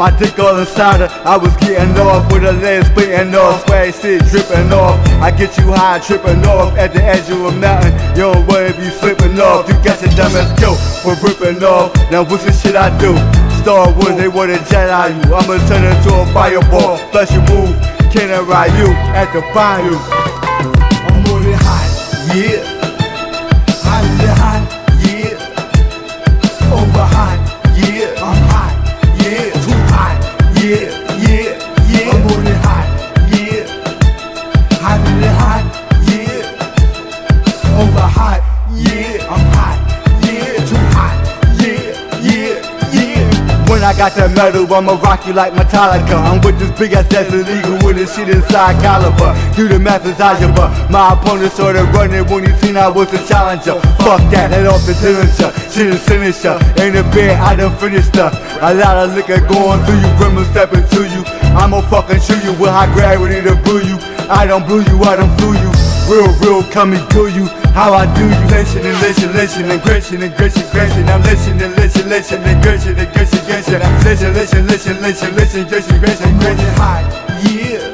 my dick all inside her. I was getting off with her legs splitting off, swag shit dripping off. I get you high, tripping off at the edge of a mountain. You don't wanna be slipping off. You got your dumb ass killed for ripping off. Now what's the shit I do? Star Wars, they wanna Jedi you. I'ma turn into a fireball. Plus you move, can't I ride you at the final. Hot, yeah, over hot. yeah. I'm hot, Yeah, too hot. yeah, yeah, yeah. When I got that metal, I'ma rock you like Metallica. I'm with this big ass desert eagle with this shit inside caliber. Do the math is algebra. My opponent started running when he seen I was a challenger. Fuck that, head off the dillinger. Shit is sinister. Ain't a bit, I done finished her. A lot of liquor going through you, gremlin stepping to you. I'ma fucking shoot you with high gravity to blew you. I don't blew you, I don't flew you. Real, real, and kill you. How I do you? Listen and listen, listen and Gretchen and Gretchen, Gretchen. I'm listening, listen, listen and Gretchen and Gretchen, Gretchen. Listen, listen, listen, listen, listen, more Gretchen. than hot, Yeah,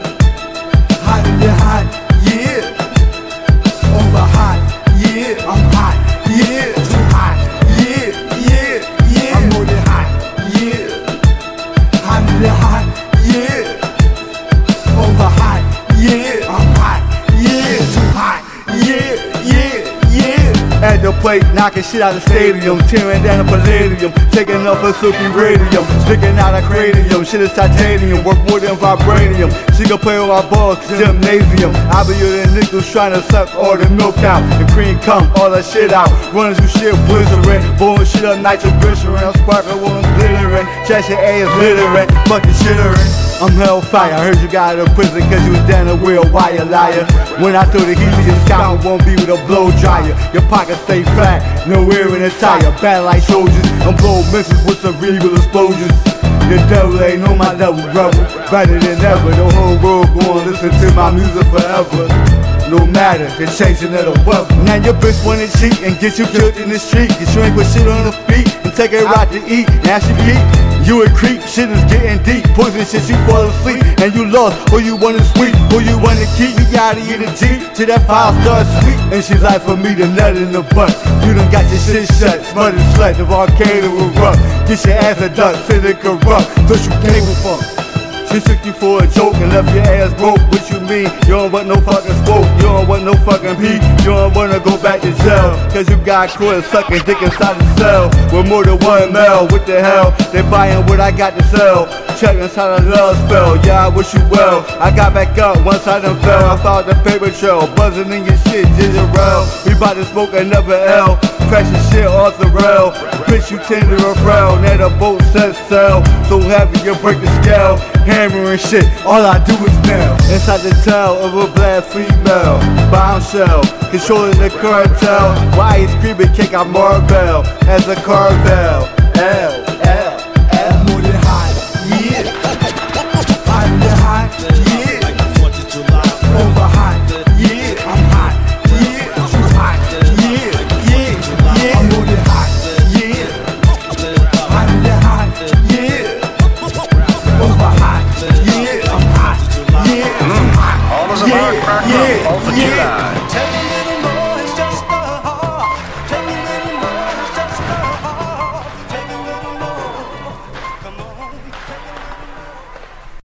plate, knocking shit out of the stadium, tearing down the palladium, taking off a silky radium, sticking out a cranium, shit is titanium, work more than vibranium. She can play with my balls, gymnasium. I be using nickels trying to suck all the milk out, the cream come, all that shit out. Running through shit, blizzering, blowing shit up, nitroglycerin, I'm sparkling I'm glittering, chest your ass littering, fucking shittering. I'm hellfire. I heard you got out of prison cause you was down the wheel, wire liar. When I throw the heat to your scalp, won't be with a blow dryer. Your pockets stay flat, no air in the tire. Bad like soldiers, I'm blow missiles with cerebral explosions. The devil ain't know my devil rebel. Better than ever, the whole world gonna listen to my music forever. No matter, the changing of the weather. Now your bitch wanna cheat and get you killed in the street. You shrink with shit on her feet and take her out to eat. Now she peep. You a creep, shit is getting deep. Poison shit, you fall asleep and you lost. Who you wanna sweep, who you wanna keep. You gotta eat a G till that file starts sweet. And she like for me the nut in the butt. You done got your shit shut, smothered slut. The volcano will erupt. Get your ass a duck, till it corrupt. Push you cable funk. She took you for a joke and left your ass broke. What you mean? You don't want no fucking smoke. You don't want no fucking pee. You don't wanna go back to jail. Cause you got caught sucking dick inside the cell. With more than one mil. What the hell? They buying what I got to sell. Check inside a love spell. Yeah, I wish you well. I got back up once I done fell. I found the paper trail. Buzzing in your shit, ginger rail. We bout to smoke another L. Crashing shit off the rail. Bitch, you tender a frail. Now the boat set sail. So heavy you break the scale. Hammer and shit, all I do is nail. Inside the tail of a black female. Bombshell, controlling the cartel. Why he's creeping, kick out Marvel as a carvel.